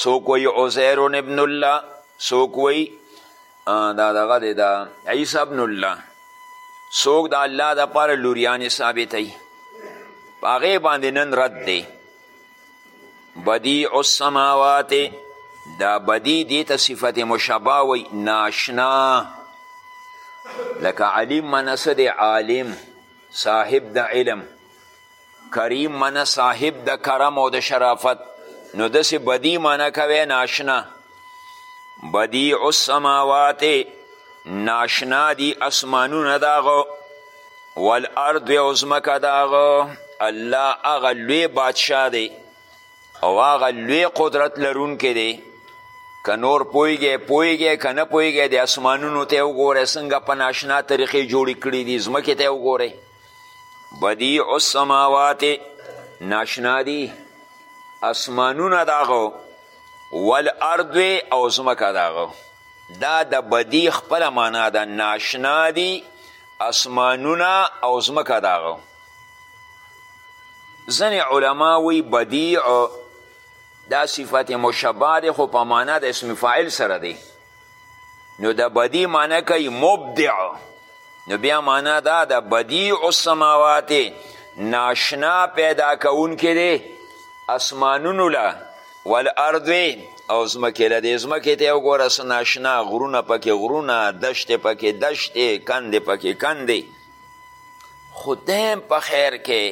څوک وایي عزیر ابن الله څوک وایي دا دغه دی دا عیسی ابن الله څوک د الله دپاره لوریانې ثابتوي په هغې باندې نن رد دی بدیع السماوات دا بدی دی ته صفت مشبه وی ناشنا لکه علیم منسه دی عالم صاحب د علم کریم منه صاحب د کرم او د شرافت نو دسې بدی منه کوي ناشنا بدیع السماوات ناشنا دی اسمانونه داغو والارض او ځمکه داغو الله هغه لوی بادشاه دی او هغه لوی قدرت لرونکی دی که نور پوهیږی پوهیږی که نه پوهیږی د اسمانونو ته وګوره څنګه په ناشنا طریقې جوړې کړي دي ځمکې ته وګوره بدیع السماوات ناشنا دی اسمانونه داغو والارض او زمکه داغو دا د بدی خپل معنا ده ناشنا دی اسمانونه او زمکه داغو ځنې علما وی بدیع دا صفت مشبه دی خو په معنا د اسم فاعل سره دی نو د بدی معنی کوي مبدع نو بیا معنا دا د بدیع السماوات ناشنا پیدا کوونکی دی اسمانونو له والارض او ځمکې له دې ځمکې ته وګوره څه ناشنا غرونه پکې غرونه دشتې پکې دشتې کندې پکې کندې خو دی په خیر کې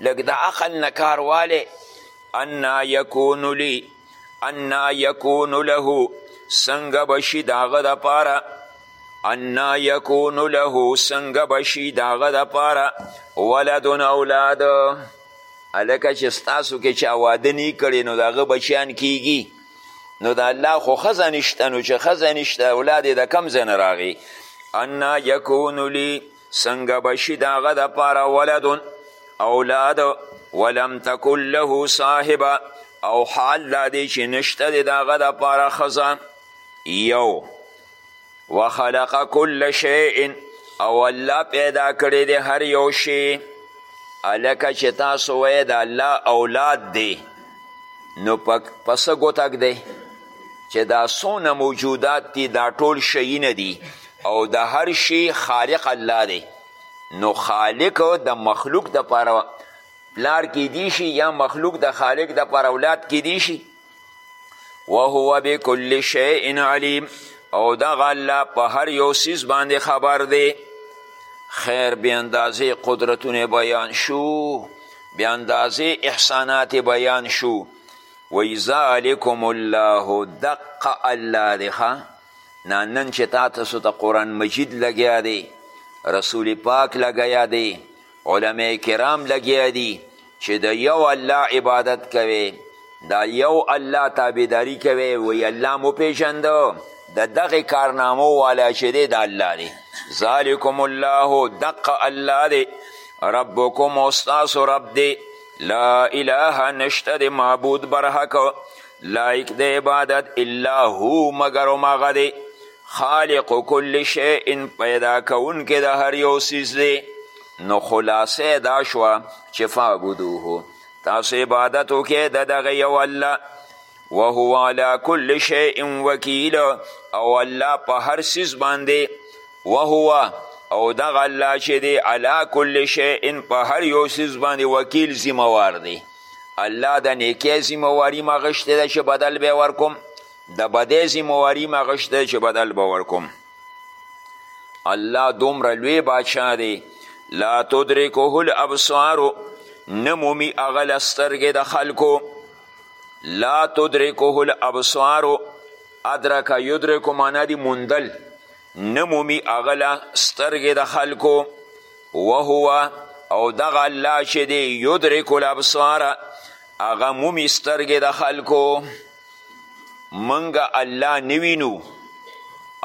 لږ د عقل نه کار والی انا یکون لی انا یکون له څنګه به شي د هغه دپاره انا یکون له څنګه به شي د هغه دپاره ولدن اولاد هلکه چې ستاسو کې چا واده نه کړی نو د هغه بچیان کیږي نو د الله خو ښځه نشته نو چې ښځه نشته اولاد یې د کم ځای نه راغی انا یکون لی څنګه به شي د هغه دپاره ولد اولاد ولم تکن له صاحبه او حال دا دی چې نشته دی د هغه دپاره ښځه یو وخلق کل شیء او الله پیدا کړی دی هر یو شی هلکه چې تاسو وایې د الله اولاد دی نو په څه ګوتک دی چې دا څونه موجودات دي دا ټول شیونه دي او د هر شي خالق الله دی نو خالق د مخلوق د پاره پلار کیدی شي یا مخلوق د خالق د پاره اولاد کیدی شي وهو بكل شیء علیم او دغه الله په هر یو سیز باندې خبر دی خیر بی اندازه قدرتونه بیان شو بی اندازه احسانات بیان شو وی ذالکم الله دق الله دی نه نن چې تا تاسو ته قرآن مجید لګیا دی رسول پاک لګیا دی علماء کرام لګیا دی چې د یو الله عبادت کوي دا یو الله تابعداري کوي وی الله مو پیژنده د دغه کارنامو والا چې دی د الله دی ذالکم الله دقه الله دی ربکم استاسو رب دی لا اله نشته د معبود برحق لایق د عبادت الا هو مګر هم هغه دی خالق کل شیء پیدا کوونکی د هر یو څیز دی نو خلاصه دا شوه چې فعبدوه تاسو عبادت وکړئ د دغه یو الله وهو علی کل شیء وکیل او الله په هر څیز باندې وهو او دغه الله چې دی علا کل شیء په هر یو څیز باندې وکیل ذمه وار دی الله د نیکۍ ذمه واري ما غشتې ده چې بدل به ورکوم د بدۍ ذمه واري ما غشتې ده چې بدل به ورکوم الله دومره لوی باچا دی لا تدرکه الابصار نه مومي هغه له سترګې د خلکو لا تدرکه الابصار ادرک یدرک معنا دی موندل نه مومي هغه له سترګې د خلکو وهو او دغه الله چې دی یدرک الابصار هغه مومي سترګې د خلکو منګه الله نه وینو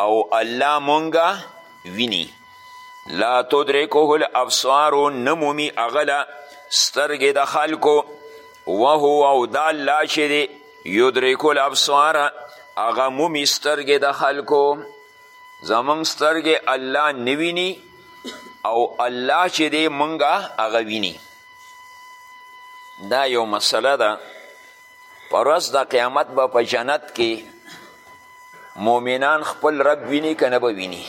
او الله منګه ویني لا تدرکه الابصار نه مومي هغه له سترګې د خلکو وهو او دا الله چې دی یدرک الابصار هغه مومي سترګې د خلکو زمونږ سترګې الله نه ویني او الله چې دی مونږه هغه ویني دا یو مسله ده پر ورځ د قیامت به په جنت کې مؤمنان خپل رب ویني که نه به ویني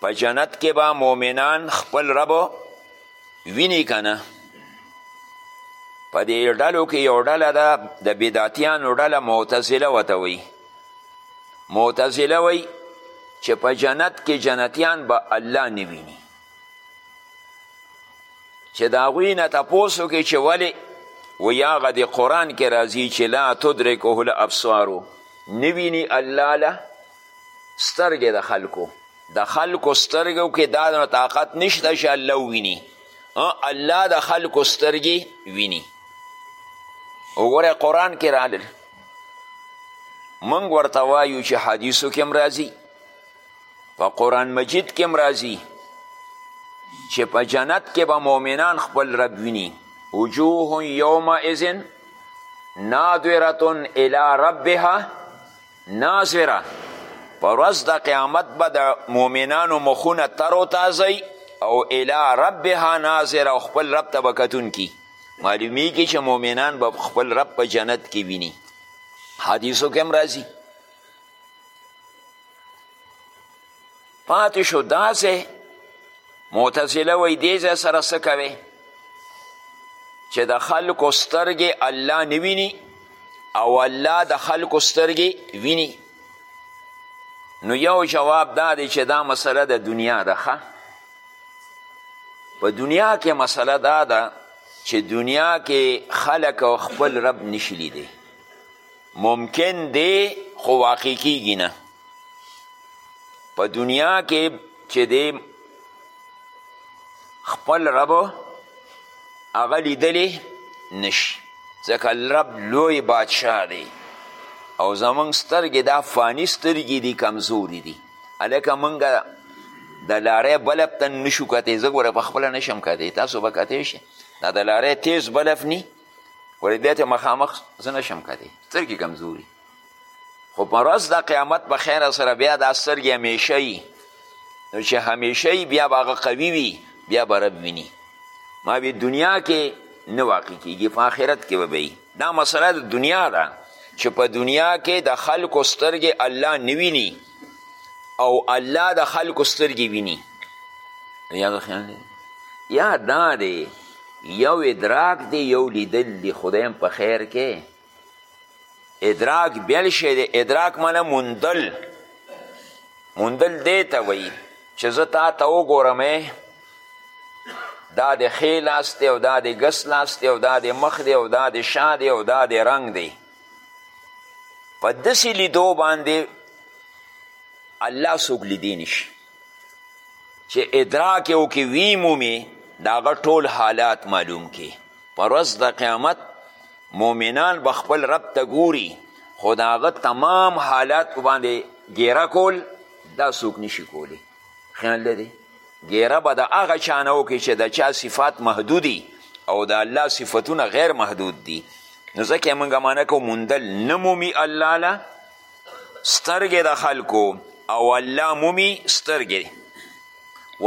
په جنت کې به مؤمنان خپل رب ویني که نه په دې ډلو کې یو ډله ده د بدعتیانو ډله معتزله ورته وایي معتزله وایي چې په جنت کې جنتیان به الله نه ویني چې د هغوی نه تپوس وکړي چې ولې وایي هغه د قرآن کې راځي چې لا تدرکه الابصارو نه ویني الله له سترګې د خلکو د خلکو سترګو کې دا نو طاقت نشته چې الله وویني الله د خلکو سترګې ویني وګوره قرآن کې راغلل موږ ورته وایو چې حدیثو کې هم راځي په قرآن مجید کې هم راځي چې په جنت کې به مؤمنان خپل رب ویني وجوه یومئذ نادرة الی ربها ناظره په ورځ د قیامت به د مؤمنانو مخونه تر او تازه او الی ربها ناظره او خپل رب ته به کتونکي معلومیږي چې مؤمنان به خپل رب په جنت کې ویني حدیثو کې هم راځي پاتې شو داسې معتزله وایي دې ځای سره څه کوې چې د خلکو سترګې الله نه ویني او الله د خلکو سترګې ویني نو یو جواب دا دی چې دا مسله د دنیا ده ښه په دنیا کې مسله دا ده چې دنیا کې خلک او خپل رب نشي لیدی ممکن دی خو واقع کیږي نه په دنیا کې چې دی خپل رب هغه لیدلی نشي ځکه رب لوی بادشاه دی او زمونږ سترګې دا فاني سترګې دي کمزوري دي هلکه مونږ د لارې بلب ته نشو کتی زه ګوره په خپله نشم کتی تاسو به کتی شئ دا د لارې تیز بلب نی ولې بیا ته مخامخ زه نشم کتی سترګې کمزوري خو په ورځ د قیامت په خیره سره بیا دا سترګې همیشه یي نو چې همیشه یي بیا به هغه قوي وي بیا به رب ویني ما وی دنیا کې نه واقع کیږي په آخرت کې به وي دا مسله د دنیا ده چې په دنیا کې د خلکو سترګې الله نه ویني او الله د خلکو سترګې ویني یا دا دی یو ادراک دی یو لیدل دی خدایم په خیر کې ادراک بیل شی دی ادراک معنی موندل موندل دی ته وایي چې زه تا ته وګورم دا د ښې لاس دی او دا د ګس لاس دی او دا د مخ دی او دا د شا دی او دا د رنګ دی په داسې لیدو باندې الله څوک لیدی نشي چې ادراک یې وکړي وی مومي د هغه ټول حالات معلوم کړي پر ورځ د قیامت مؤمنان به خپل رب ته ګوري خو د هغه تمام حالات باندې ګیره کول دا څوک نشي کولی خیال لري ګیره به د هغه چا نه وکړي چې د چا صفات محدودي او د الله صفتونه غیر محدود دي نو ځکه یې موږ معنی کو موندل نه مومي الله له سترګې د خلکو او الله مومي سترګې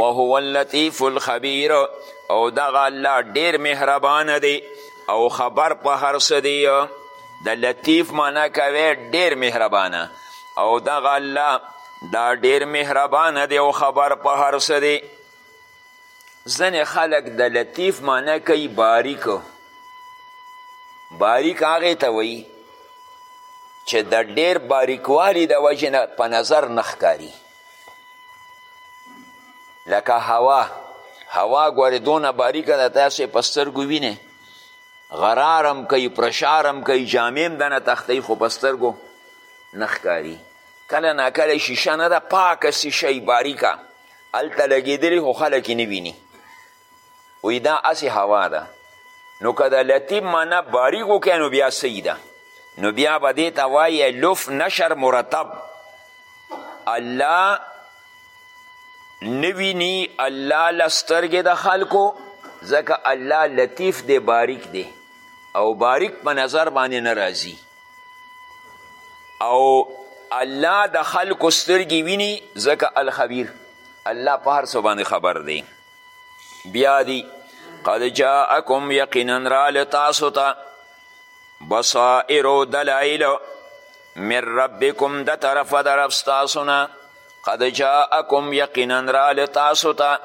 وهو اللطیف الخبیر او دغه الله ډیر مهربان دی او خبر په هر څه دی د لطیف معنا کوي ډیر مهربانه او دغه الله دا ډیر مهربان دی او خبر په هر څه دی ځنې خلک د لطیف معنی کوي باریک باریک هغې ته وایي چې د ډیر باریکوالي د وجې نه په نظر نه ښکاري لکه هوا هوا ګورې دونه باریکه ده تاسې په سترګو وینې غرارم کوي پرشارم کوي جامې هم دنه تختی خو په سترګو نه ښکاري کله ناکله شیشه نه ده پاکه شیشه باریکه هلته لګېدلي خو خلک یې نه ویني وایي دا هسې هوا ده نو که د لطیب معنا باریک وکړی نو بیا صحیح ده نو بیا به دې ته وایي لف نشر مرتب الله نه ویني الله له سترګې د خلکو ځکه الله لطیف دی باریک دی او باریک په نظر باندې نه راځي او الله د خلکو سترګې ویني ځکه الخبیر الله په هر څه باندې خبر دی بیا دی قد جاءکم یقینا راله تاسو ته بصائر و دلائل من ربکم د طرف د رب ستاسو نه قد جاءکم یقینا راله تاسو ته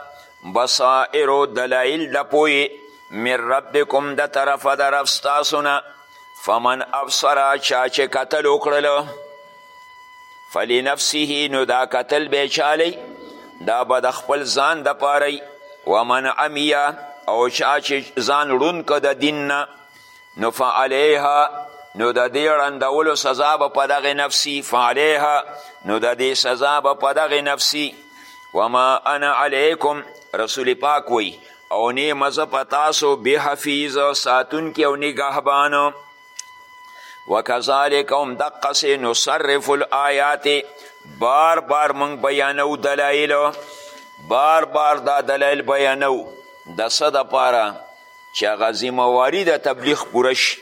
بصائر و دلائل د پوی من ربکم د طرف د رب ستاسو نه فمن ابصر چا چې قتل وکړلو فلنفسه نو دا قتل به چالی دا به د خپل ځان د پاره ومن عمیا او چا چې ځان ړون که د دین نه نو فعلیها نو د دې ړندولو سزا به په دغې نفسي فعلیها نو د دې سزا به په دغې نفسي وما انا علیکم رسول پاک وی او نه مزه په تاسو بحفیظ ساتونکي او نګهبان وکذالک هم دقسې نصرف الآیات بار بار موږ بیانو دلایل بار بار دا دلایل بیانو د څه دپاره چې هغه ذمهواري د تبلیغ پوره شي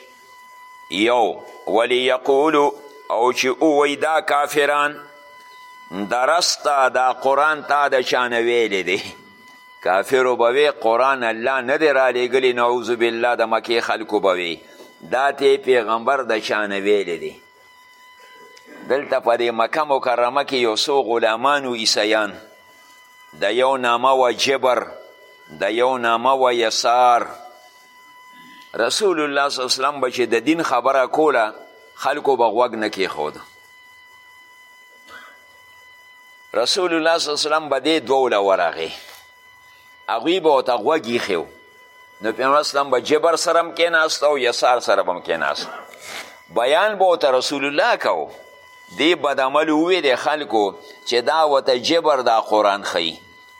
یو ولیقولو او چې ووایي دا کافران درسته دا قرآن تا د چانه ویلی دی کافرو به وی قرآن الله نه دی رالیږلی نعوذ بالله د مکې خلکو به وی دا ته پیغمبر د چا نه ویلی دی دلته په دې مکه مکرمه کې یو څو غلامان و عیسیان د یو نامه و جبر د یو نامه و یسار رسول الله صلی الله وسلم به چې د دین خبره کوله خلکو به غوږ نه کېښود رسول الله صلی الله علیه وسلم به دې دوو له ورغې هغوی به ورته غوږ ایښی و نو پیغمبر اسلام به جبر سره هم کېناست او یسار سره به هم کېناست بیان به ورته رسول الله کو دې بدعمل وویلې خلکو چې دا ورته جبر دا قرآن ښیي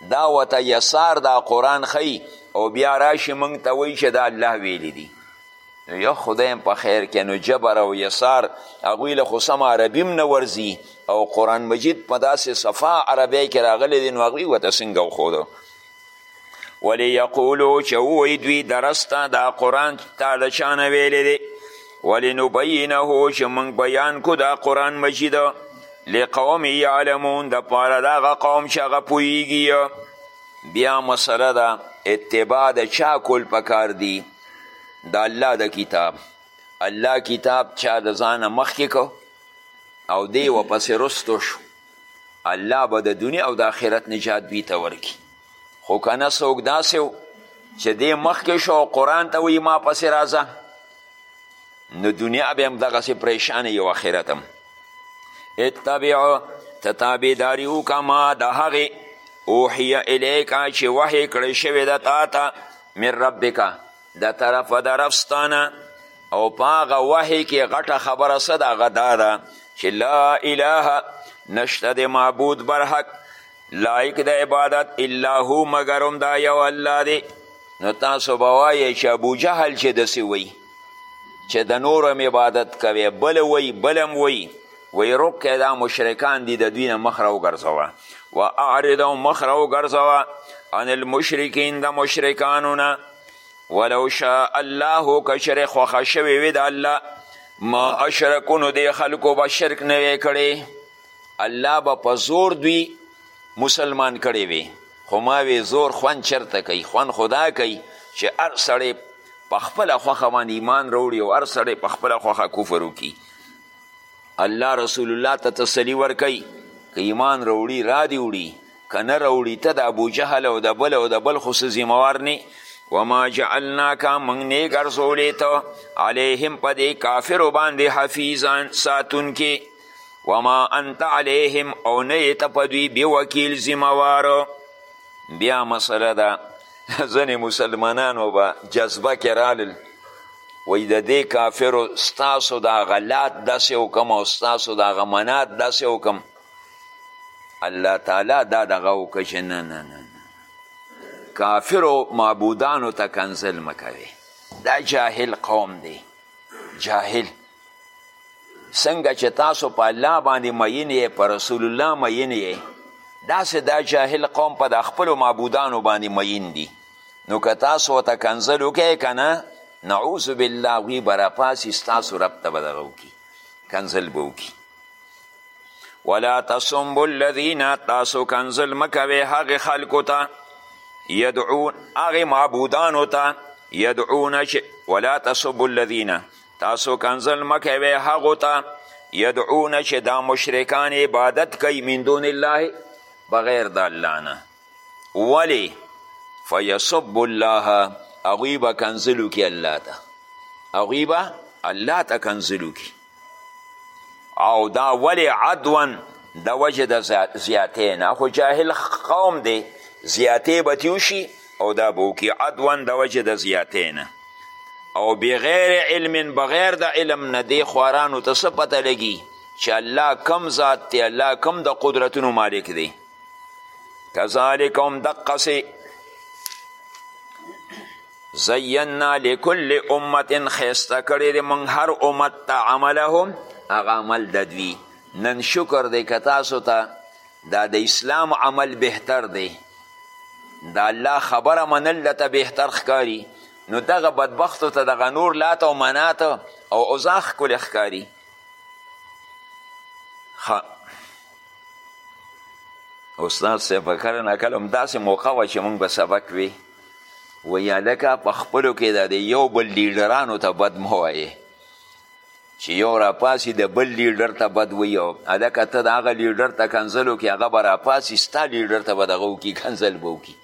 دا ورته یسار دا قرآن ښیي او بیا راشي موږ ته وایي چې دا الله ویلی دي نو یو خدای هم په خیر کې نو جبر او یسار هغوی له خو سم عربي هم نه ورځي او قرآن مجید په داسې صفا عربی کې راغلی دی نو هغوی ورته څنګه وښودو ولی یقولو چې ووایي دوی درسته دا قرآن تا د چا نه ویلی دی ولی نبینه چې موږ بیان کو دا قرآن مجید لقوم یعلمون د پاره د هغه قوم چې هغه پوهیږي بیا مسله ده اتباع د چا کول پکار دي د الله د کتاب الله کتاب چا د ځانه مخکې کو او دی وپسې رستو شو الله به د دنیا او د آخرت نجات دوی ته ورکي خو که نه څوک داسې و چې دی مخکې شو او قرآن ته وایي ما پسې راځه نو دنیا به هم دغسې پریشانه یو آخرت هم اتبعو ته تابعداري وکړه ما د هغې اوحیه الیکه چې وحې کړی شوې ده تا ته من ربک د طرفه د رب ستانه او په هغه وحی کې غټه خبره څه ده هغه دا ده چې لا اله نشته د معبود برحق لایق د عبادت الا هو مګر هم دا یو الله دی نو تاسو به وایئ چې ابوجهل چې داسې وایي چې د نورم عبادت کوي بل وی بلم وی وی رک که دا مشرکان دی د دوی نه مخ راوګرځوه و اعرض او مخ راوګرځوه عن المشرکین د مشرکانو نه ولو شاء الله که چېرې خوښه شوې وي د الله ما اشرکو نو دې خلکو به شرک نه وی کړی الله به په زور دوی مسلمان کړی وي خو ما وی زور خوند چرته کوي خوند خدا کوي چې هر سړی په خپله خوښه باندې ایمان راوړي او هر سړی په خپله خوښه کفر وکړي الله رسول الله ته تسلی ورکوي که ایمان راوړي را دې وړي که نه راوړي ته د ابوجهل او د بل او د بل خو څه ذمهوار نه وما جعلناکه موږ نه ګرځولې ته علیهم په دې کافرو باندې حفیظا ساتونکي وما انت علیهم او نه یې ته په دوی بې وکیل ذمهوار بیا مسله ده ځنې مسلمانانو به جذبه کې رالل وایي د دې کافرو ستاسو د هغه لات داسې وکړم او ستاسو د هغه منات داسې وکړم الله تعالی دا دغه وکړه چې نه نه نه کافرو معبودانو ته کنزل مه کوې دا جاهل قوم دی جاهل څنګه چې تاسو په الله باندې مین یې په رسول الله مین یې داسې دا جاهل قوم په د خپلو معبودانو باندې مین دي نو که تاسو ورته کنځل وکړئ که نه نعوذ بالله وی به راپاسي ستاسو رب ته به دغه وکړي کنځل به وکړي ولا تصمبو الذین تاسو کنزل مکوي هغه خلکو ته یدعون هغه معبودانو ته یدعون چې ولا تصبو الذین تاسو کنزل مکوي هغو ته یدعون چې دا مشرکان عبادت کوي من دون الله بغیر د الله نه ولی فیسب الله هغوی به کنزلو کې الله ته هغوی به الله ته کنزلو کې او دا ولی عدوان د وجه د زیاتی نه خو جاهل قوم دی زیاتی به تیوشي او دا به وکړي عدوان د وجه د زیاتی نه او بغیر علم بغیر د علم نه دی خوارانو ته څه پته لګي چې الله کم ذات دی الله کم د قدرتونو مالک دی کذالک هم دقسې زینا لکل امت خیسته کړی دی مونږ هر امت ته عملهم هغه عمل د دوی نن شکر دی که تاسو ته دا د اسلام عمل بهتر دی د الله خبره منل دته بهتر ښکاري نو دغه بدبختو ته دغه نور لات او منات او اوزا ښکلی ښکاري استاد صاحب کله نه کله همداسې موقع وه چې موږ به سبق وي وایي هلکه په خپلو کې دا د یو بل لیډرانو ته بد مه وایې چې یو راپاسي د بل لیډر ته بد وایي او هلکه ته د هغه لیډر ته کنځل وکړي هغه به راپاسي ستا لیډر ته به دغه وکړي کنځل به وکړي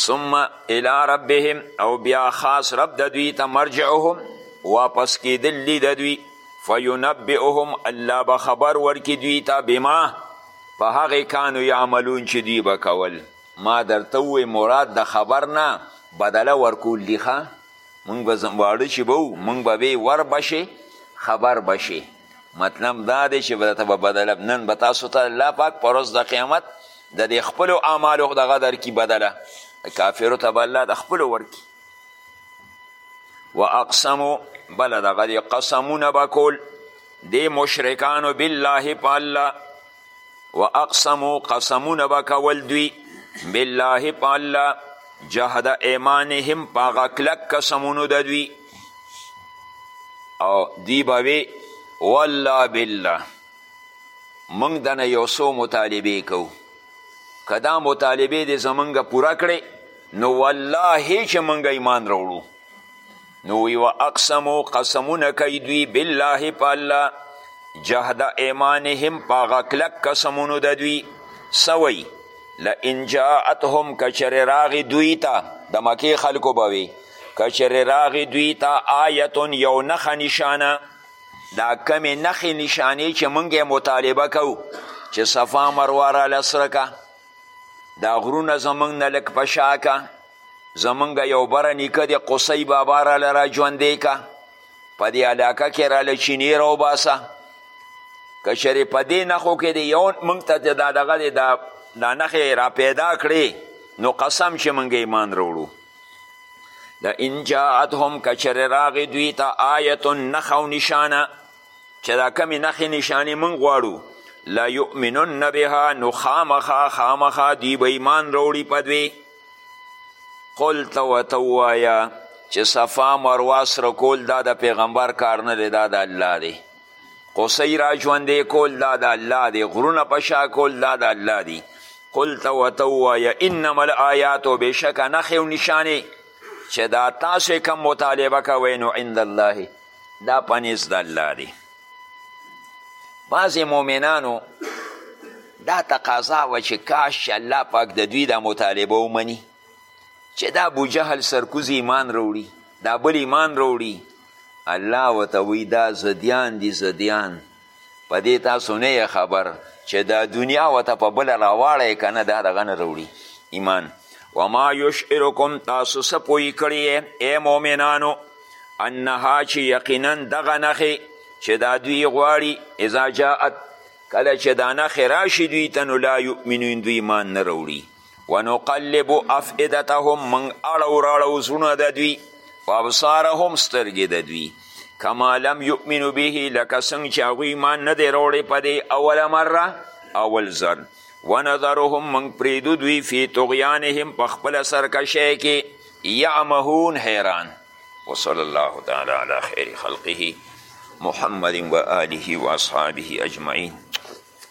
ثم الى ربهم او بیا خاص رب د دوی ته مرجعهم واپس کیدل دی د دوی فینبئهم الله به خبر ورکړي دوی ته بما په هغې کانو یعملون چې دوی به کول ما درته ووی مراد د خبر نه بدله ورکول دي ښه مونږ به واړه چې به وو مونږ به وی ور بشې خبر بشې مطلب دا دی چې درته به بدله نن به تاسو ته الله پاک په ورځ د قیامت د دې خپلو اعمالو دغه درکي بدله کافرو ته به الله د خپلو ورکي و اقسمو بله دغه دې قسمونه به کول دی مشرکانو بالله په الله و اقسمو قسمونه به کول دوی بالله په الله جهد ایمانهم په هغه کلک قسمونو د دوی او دی به وی والله بالله موږ دنه یو څو مطالبې کوو که دا مطالبې دې زمونږ پوره کړې نو والله چې موږ ایمان راوړو نو وی و اقسمو قسمونه کوي دوی بالله په الله جهد ایمانهم پاغه کلک قسمونو د دوی سوی لئن جاءتهم کچر راغی دوی ته د مکې خلکو به وي کچر راغی دوی ته آیتون یو نښه نشانه دا کمې نښې نشانې چې موږ مطالبه کوو چې صفا مروه راله سره که دا غرونه زمونږ نه لږ په شا که زمونږ یو بره نیکه د قصی بابا راله را ژوندی که په دې علاقه کې راله چینې راوباسه که چېرې په دې نښو کې د یو مونږ ته د دا دغه د دا, دا نښې را پیدا کړې نو قسم چې مونږ ایمان راوړو لئن جاءتهم که چېرې راغې دوی ته آیتون نښه او نشانه چې دا کمی نخې نشانې مونږ غواړو لا یؤمنن بها نو خامخا خامخا دوی به ایمان راوړي په دوی قل ته ورته ووایه چې صفا مروه سره کول دا د پیغمبر کار نه دی دا د الله دی قصی را ژوندې کول دا د الله دی غرونه په شا کول دا د الله دی قل ته ورته ووایه انما الآیاتو بېشکه نښې او نشانې چې دا تاسې کم مطالبه کوئ نو عند الله دا په نزد الله دی بعضې مؤمنانو دا تقاضا وه چې کاش چې الله پاک د دوی دا مطالبه ومني چې دا ابوجهل سرکوز ایمان راوړي دا بل ایمان راوړي الله ورته وایي دا زدیان دي زدیان په دې تاسو نه یې خبر چې دا دنیا وته په بله راواړی که نه دا دغه نه راوړي ایمان وما یشعرکم تاسو څه پوهی کړی ای مؤمنانو انها چې یقینا دغه نښې چې دا دوی غواړي اذا جاءت کله چې دا نښې راشي دوی ته نو لا یؤمنون دوی ایمان نه راوړي ونقلب افئدتهم من اړو راړو زړونه د دوی وابصارهم سترګې د دوی کما لم یؤمنو به لکه څنګه چې هغوی ایمان نه دی راوړی په دې اوله مره اول ځل ونظرهم موږ پرېږدو دوی فی طغیانهم په خپله سرکشۍ کې یعمهون حیران وصلی الله تعالی علی خیر خلقه محمد و آله و اصحابه اجمعین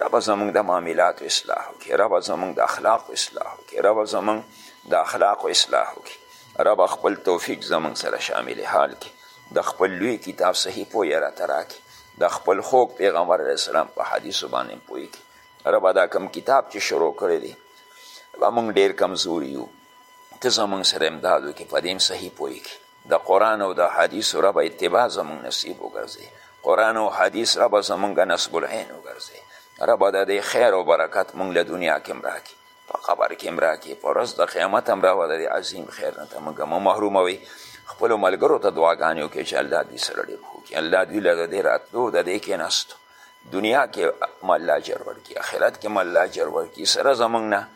ربه زمونږ د معاملاتو اصلاح وکړي ربه زمونږ د اخلاقو اصلاح وکړي ربه زمونږ د اخلاقو اصلاح وکړي ربه خپل توفیق زمونږ سره شامل حال کړي د خپل لوی کتاب صحیح پوهه راته راکړي د خپل خوږ پیغمبر علیه السلام په حدیثو باندې پوه کړي ربه دا کم کتاب چې شروع کړی دی ربه مونږ ډېر کمزوري یو ته زمونږ سره امداد وکړي په دې هم صحیح پوه کړي د قرآن او د حدیثو ربه اتباع زمونږ نصیب وګرځي قرآن او حدیث ربه زمونږ نصب العین وګرځي ربه د دې خیر او برکت مونږ له دنیا کې هم راکړي په قبر کې هم راکړي په ورځ د قیامت هم ربه د دې عظیم خیر نه ته مونږ مه محروموي خپلو ملګرو ته دعاګانې وکړي چې الله دوی سره ډېر ښه وکړي الله دوی له د دې راتلو د دې کېناستو دنیا کې هم الله اجر ورکړي آخرت کې هم الله اجر ورکړي سره زموږ نه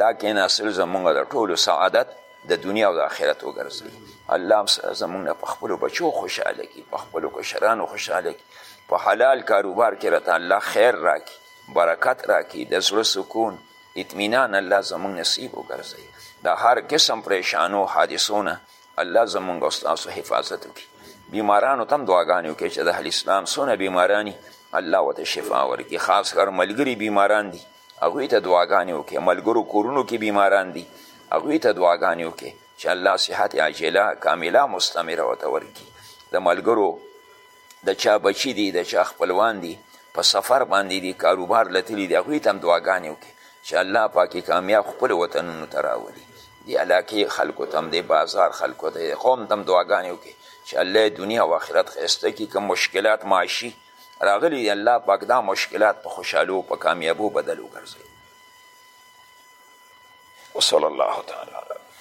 دا کېناستل زموږ د ټولو سعادت د دنیا او د آخرت وګرځي الله هم سره زموږ نه په خپلو بچو خوشحاله کړي په خپلو کشرانو خوشحاله کړي په حلال کاروبار کې راته الله خیر راکړي برکت راکړي د زړه سکون اطمینان الله زموږ نصیب وګرځي د هر قسم پریشانو حادثو نه الله زمونږ او ستاسو حفاظت وکړي بیمارانو ته هم دعاګانې وکړي چې د اهل اسلام څونه بیماراني الله ورته شفا ورکړي خاص کر ملګري بیماران دي هغوی ته دعاګانې وکړي ملګرو کورونو کې بیماران دي هغوی ته دعاګانې وکړي چې الله صحت عاجله کامله مستمره ورته ورکړي د ملګرو د چا بچي دي د چا خپلوان دي په سفر باندې دي کاروبار له تللي دي هغوی ته هم دعاګانې وکړي چې الله پاک یې کامیاب خپلو وطنونو ته راولي دې علاقې خلکو ته هم دې بازار خلکو ته دې قوم ته هم دعاګانې وکړي چې الله یې دنیا او آخرت ښایسته کړي که مشکلات معاشي راغلي دي الله پاک دا مشکلات په خوشحالو په کامیابو بدل وګرځوي وصلی الله تعالی